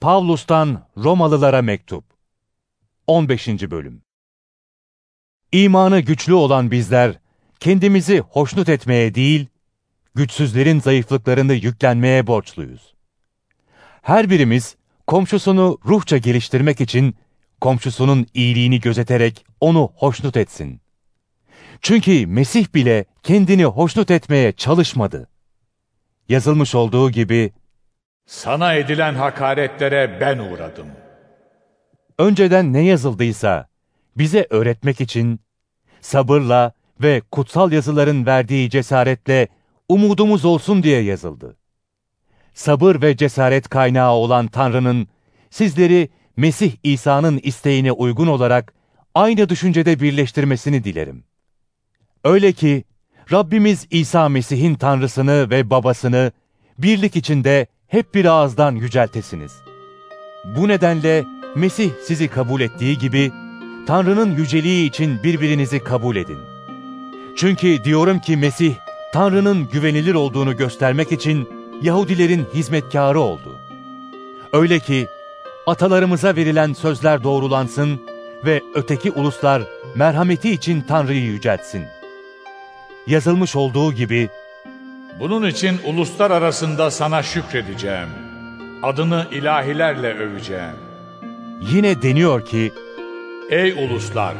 Pavlus'tan Romalılara Mektup 15. Bölüm İmanı güçlü olan bizler, kendimizi hoşnut etmeye değil, güçsüzlerin zayıflıklarını yüklenmeye borçluyuz. Her birimiz, komşusunu ruhça geliştirmek için, komşusunun iyiliğini gözeterek onu hoşnut etsin. Çünkü Mesih bile kendini hoşnut etmeye çalışmadı. Yazılmış olduğu gibi, Sana edilen hakaretlere ben uğradım. önceden ne yazıldıysa bize öğretmek için sabırla ve kutsal yazıların verdiği cesaretle umudumuz olsun diye yazıldı. Sabır ve cesaret kaynağı olan Tanrı'nın sizleri Mesih İsa'nın isteğine uygun olarak aynı düşüncede birleştirmesini dilerim. Öyle ki Rabbimiz İsa Mesih'in Tanrısını ve Babasını birlik içinde hep bir ağızdan yüceltesiniz. Bu nedenle Mesih sizi kabul ettiği gibi Tanrı'nın yüceliği için birbirinizi kabul edin. Çünkü diyorum ki Mesih, Tanrı'nın güvenilir olduğunu göstermek için Yahudilerin hizmetkarı oldu. Öyle ki atalarımıza verilen sözler doğrulansın ve öteki uluslar merhameti için Tanrı'yı yüceltsin. Yazılmış olduğu gibi Bunun için uluslar arasında sana şükredeceğim. Adını ilahilerle öveceğim. yine deniyor ki Ey uluslar!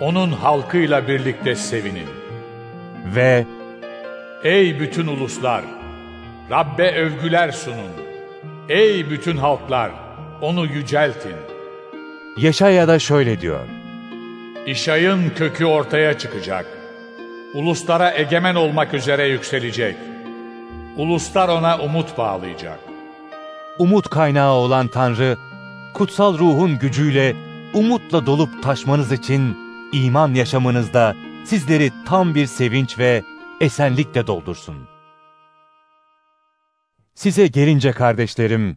Onun halkıyla birlikte sevinin. ve Ey bütün uluslar! Rabbe övgüler sunun. Ey bütün halklar! Onu yüceltin. Yaşaya şöyle diyor. İşayın kökü ortaya çıkacak. Uluslara egemen olmak üzere yükselecek. Uluslar ona umut bağlayacak. Umut kaynağı olan Tanrı, kutsal ruhun gücüyle umutla dolup taşmanız için iman yaşamınızda sizleri tam bir sevinç ve esenlikle doldursun. Size gelince kardeşlerim,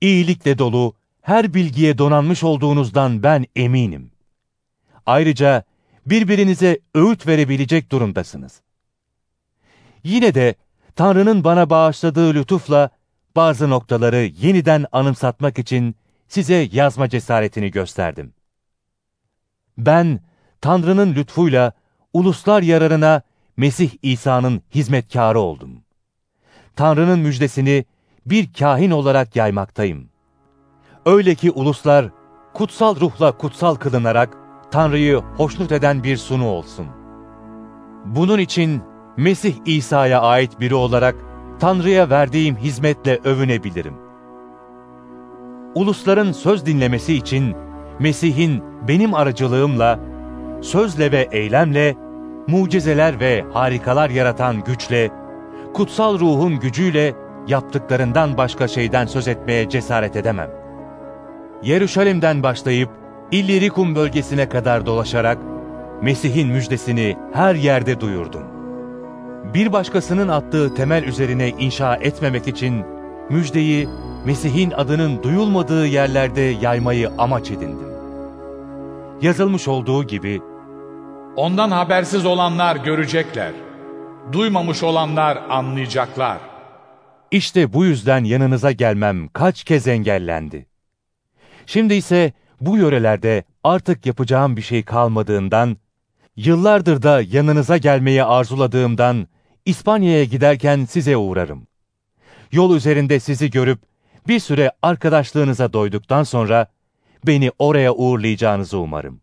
iyilikle dolu, her bilgiye donanmış olduğunuzdan ben eminim. Ayrıca birbirinize öğüt verebilecek durumdasınız. Yine de Tanrı'nın bana bağışladığı lütufla bazı noktaları yeniden anımsatmak için size yazma cesaretini gösterdim. Ben Tanrı'nın lütfuyla uluslar yararına Mesih İsa'nın hizmetkarı oldum. Tanrı'nın müjdesini bir kahin olarak yaymaktayım. Öyle ki uluslar kutsal ruhla kutsal kılınarak Tanrı'yı hoşnut eden bir sunu olsun. Bunun için Mesih İsa'ya ait biri olarak Tanrı'ya verdiğim hizmetle övünebilirim. Ulusların söz dinlemesi için Mesih'in benim aracılığımla, sözle ve eylemle, mucizeler ve harikalar yaratan güçle, kutsal ruhun gücüyle yaptıklarından başka şeyden söz etmeye cesaret edemem. Yeruşalim'den başlayıp İllirikum bölgesine kadar dolaşarak Mesih'in müjdesini her yerde duyurdum. Bir başkasının attığı temel üzerine inşa etmemek için müjdeyi Mesih'in adının duyulmadığı yerlerde yaymayı amaç edindim. Yazılmış olduğu gibi Ondan habersiz olanlar görecekler. Duymamış olanlar anlayacaklar. işte bu yüzden yanınıza gelmem kaç kez engellendi. Şimdi ise bu yörelerde artık yapacağım bir şey kalmadığından, yıllardır da yanınıza gelmeyi arzuladığımdan İspanya'ya giderken size uğrarım. Yol üzerinde sizi görüp bir süre arkadaşlığınıza doyduktan sonra beni oraya uğurlayacağınızı umarım.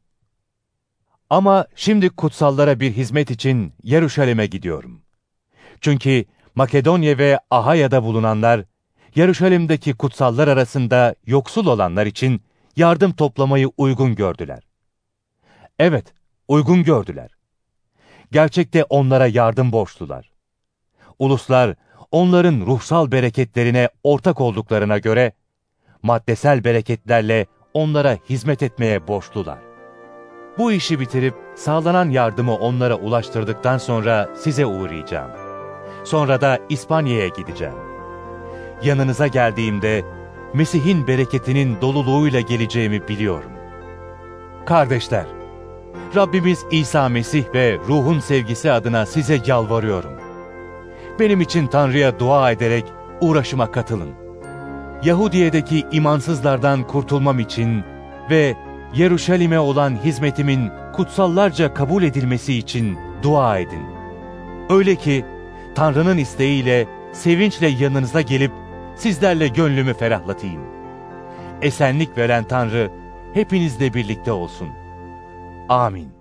Ama şimdi kutsallara bir hizmet için Yeruşalim'e gidiyorum. Çünkü Makedonya ve Ahaya'da bulunanlar, Yeruşalim'deki kutsallar arasında yoksul olanlar için yardım toplamayı uygun gördüler. Evet, uygun gördüler. Gerçekte onlara yardım borçlular. Uluslar, onların ruhsal bereketlerine ortak olduklarına göre, maddesel bereketlerle onlara hizmet etmeye borçlular. Bu işi bitirip sağlanan yardımı onlara ulaştırdıktan sonra size uğrayacağım. Sonra da İspanya'ya gideceğim. Yanınıza geldiğimde Mesih'in bereketinin doluluğuyla geleceğimi biliyorum. Kardeşler, Rabbimiz İsa Mesih ve ruhun sevgisi adına size yalvarıyorum. Benim için Tanrı'ya dua ederek uğraşıma katılın. Yahudiye'deki imansızlardan kurtulmam için ve Yeruşalim'e olan hizmetimin kutsallarca kabul edilmesi için dua edin. Öyle ki Tanrı'nın isteğiyle sevinçle yanınıza gelip sizlerle gönlümü ferahlatayım. Esenlik veren Tanrı hepinizle birlikte olsun. Amin.